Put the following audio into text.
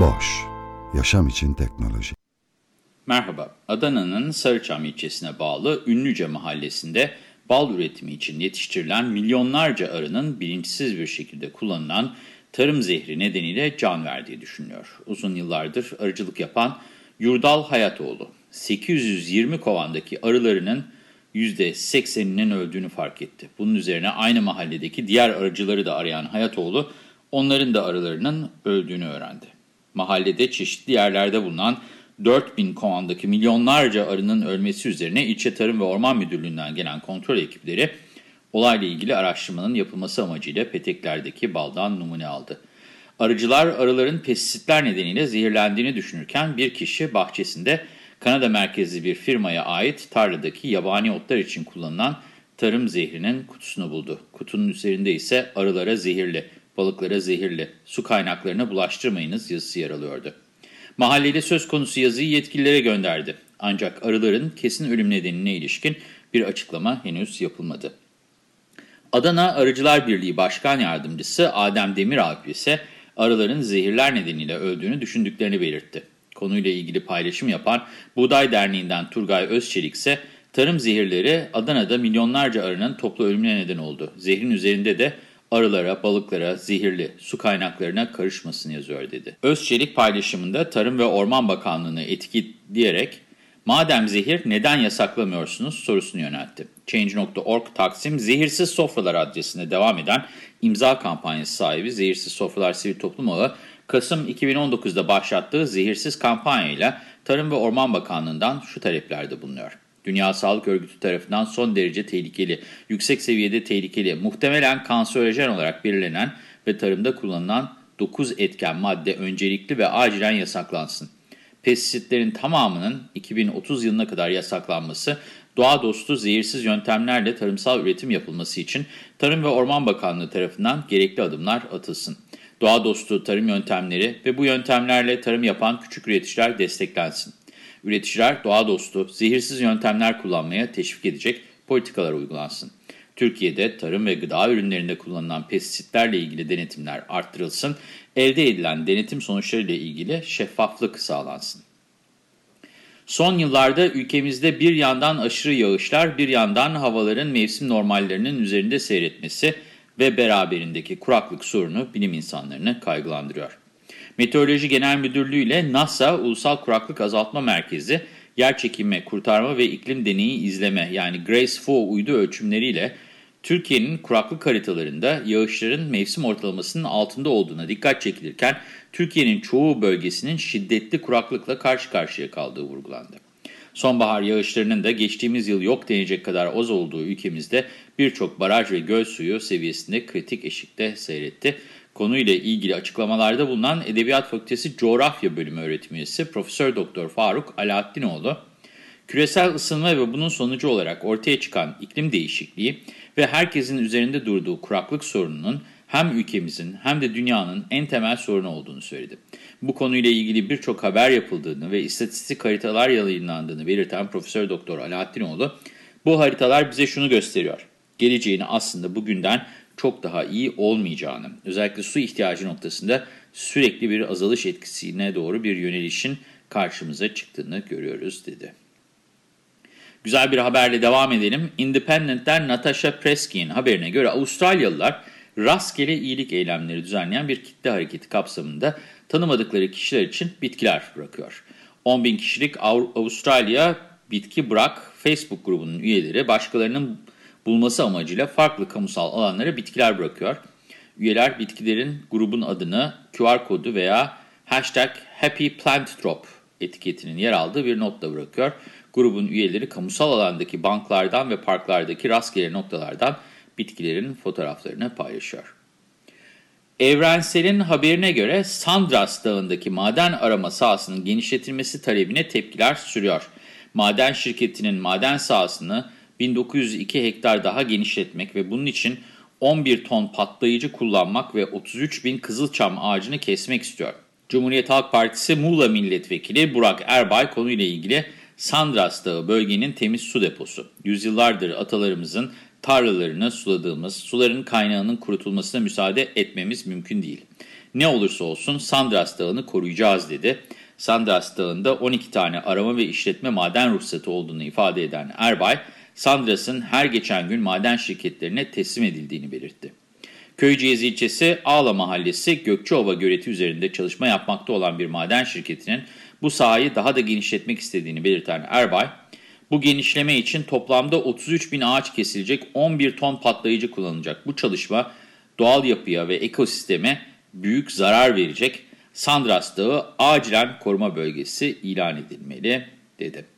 Boş, yaşam için teknoloji. Merhaba, Adana'nın Sarıçam ilçesine bağlı Ünlüce mahallesinde bal üretimi için yetiştirilen milyonlarca arının bilinçsiz bir şekilde kullanılan tarım zehri nedeniyle can verdiği düşünülüyor. Uzun yıllardır arıcılık yapan Yurdal Hayatoğlu, 820 kovandaki arılarının %80'inin öldüğünü fark etti. Bunun üzerine aynı mahalledeki diğer arıcıları da arayan Hayatoğlu, onların da arılarının öldüğünü öğrendi. Mahallede çeşitli yerlerde bulunan 4000 kovandaki milyonlarca arının ölmesi üzerine İlçe Tarım ve Orman Müdürlüğü'nden gelen kontrol ekipleri olayla ilgili araştırmanın yapılması amacıyla peteklerdeki baldan numune aldı. Arıcılar arıların pestisitler nedeniyle zehirlendiğini düşünürken bir kişi bahçesinde Kanada merkezli bir firmaya ait tarladaki yabani otlar için kullanılan tarım zehrinin kutusunu buldu. Kutunun üzerinde ise arılara zehirli, balıklara zehirli, su kaynaklarına bulaştırmayınız yazısı yer alıyordu. Mahalleli söz konusu yazıyı yetkililere gönderdi. Ancak arıların kesin ölüm nedenine ilişkin bir açıklama henüz yapılmadı. Adana Arıcılar Birliği Başkan Yardımcısı Adem Demiralp ise arıların zehirler nedeniyle öldüğünü düşündüklerini belirtti. Konuyla ilgili paylaşım yapan Buğday Derneği'nden Turgay Özçelik ise tarım zehirleri Adana'da milyonlarca arının toplu ölümüne neden oldu. Zehrin üzerinde de arılara, balıklara, zehirli su kaynaklarına karışmasını yazıyor dedi. Özçelik paylaşımında Tarım ve Orman Bakanlığı'nı etiketleyerek madem zehir neden yasaklamıyorsunuz sorusunu yöneltti. Change.org Taksim Zehirsiz Sofralar adresine devam eden imza kampanyası sahibi Zehirsiz Sofralar Sivil Toplum Ağı, Kasım 2019'da başlattığı zehirsiz kampanyayla Tarım ve Orman Bakanlığı'ndan şu taleplerde bulunuyor. Dünya Sağlık Örgütü tarafından son derece tehlikeli, yüksek seviyede tehlikeli, muhtemelen kanserojen olarak belirlenen ve tarımda kullanılan 9 etken madde öncelikli ve acilen yasaklansın. Pestisitlerin tamamının 2030 yılına kadar yasaklanması, doğa dostu zehirsiz yöntemlerle tarımsal üretim yapılması için Tarım ve Orman Bakanlığı tarafından gerekli adımlar atılsın. Doğa dostu tarım yöntemleri ve bu yöntemlerle tarım yapan küçük üreticiler desteklensin. Üreticiler doğa dostu, zehirsiz yöntemler kullanmaya teşvik edecek politikalar uygulansın. Türkiye'de tarım ve gıda ürünlerinde kullanılan pestisitlerle ilgili denetimler arttırılsın, elde edilen denetim sonuçlarıyla ilgili şeffaflık sağlansın. Son yıllarda ülkemizde bir yandan aşırı yağışlar, bir yandan havaların mevsim normallerinin üzerinde seyretmesi ve beraberindeki kuraklık sorunu bilim insanlarını kaygılandırıyor. Meteoroloji Genel Müdürlüğü ile NASA Ulusal Kuraklık Azaltma Merkezi, Yerçekimi Kurtarma ve İklim Deneyi İzleme yani GRACE-4 uydu ölçümleriyle Türkiye'nin kuraklık haritalarında yağışların mevsim ortalamasının altında olduğuna dikkat çekilirken Türkiye'nin çoğu bölgesinin şiddetli kuraklıkla karşı karşıya kaldığı vurgulandı. Sonbahar yağışlarının da geçtiğimiz yıl yok denecek kadar az olduğu ülkemizde birçok baraj ve göl suyu seviyesinde kritik eşikte seyretti. Konuyla ilgili açıklamalarda bulunan Edebiyat Fakültesi Coğrafya Bölümü öğretim üyesi Profesör Doktor Faruk Alaaddinoğlu, küresel ısınma ve bunun sonucu olarak ortaya çıkan iklim değişikliği ve herkesin üzerinde durduğu kuraklık sorununun hem ülkemizin hem de dünyanın en temel sorunu olduğunu söyledi. Bu konuyla ilgili birçok haber yapıldığını ve istatistik haritalar yayınlandığını belirten Profesör Doktor Alaaddinoğlu, bu haritalar bize şunu gösteriyor. Geleceğini aslında bugünden çok daha iyi olmayacağını, özellikle su ihtiyacı noktasında sürekli bir azalış etkisine doğru bir yönelişin karşımıza çıktığını görüyoruz dedi. Güzel bir haberle devam edelim. Independent'ten Natasha Preskin haberine göre Avustralyalılar rastgele iyilik eylemleri düzenleyen bir kitle hareketi kapsamında tanımadıkları kişiler için bitkiler bırakıyor. 10 bin kişilik Avustralya Bitki Bırak Facebook grubunun üyeleri başkalarının bulması amacıyla farklı kamusal alanlara bitkiler bırakıyor. Üyeler bitkilerin grubun adını, QR kodu veya hashtag Happy etiketinin yer aldığı bir notla bırakıyor. Grubun üyeleri kamusal alandaki banklardan ve parklardaki rastgele noktalardan bitkilerin fotoğraflarını paylaşıyor. Evrensel'in haberine göre Sandras Dağı'ndaki maden arama sahasının genişletilmesi talebine tepkiler sürüyor. Maden şirketinin maden sahasını 1902 hektar daha genişletmek ve bunun için 11 ton patlayıcı kullanmak ve 33 bin kızılçam ağacını kesmek istiyor. Cumhuriyet Halk Partisi Muğla Milletvekili Burak Erbay konuyla ilgili Sandras Dağı bölgenin temiz su deposu. Yüzyıllardır atalarımızın tarlalarını suladığımız, suların kaynağının kurutulmasına müsaade etmemiz mümkün değil. Ne olursa olsun Sandras Dağı'nı koruyacağız dedi. Sandras Dağı'nda 12 tane arama ve işletme maden ruhsatı olduğunu ifade eden Erbay, Sandras'ın her geçen gün maden şirketlerine teslim edildiğini belirtti. Köyceğiz ilçesi Ağla Mahallesi Gökçeova göleti üzerinde çalışma yapmakta olan bir maden şirketinin bu sahayı daha da genişletmek istediğini belirten Erbay, bu genişleme için toplamda 33 bin ağaç kesilecek 11 ton patlayıcı kullanılacak. Bu çalışma doğal yapıya ve ekosisteme büyük zarar verecek. Sandras Dağı acilen koruma bölgesi ilan edilmeli dedi.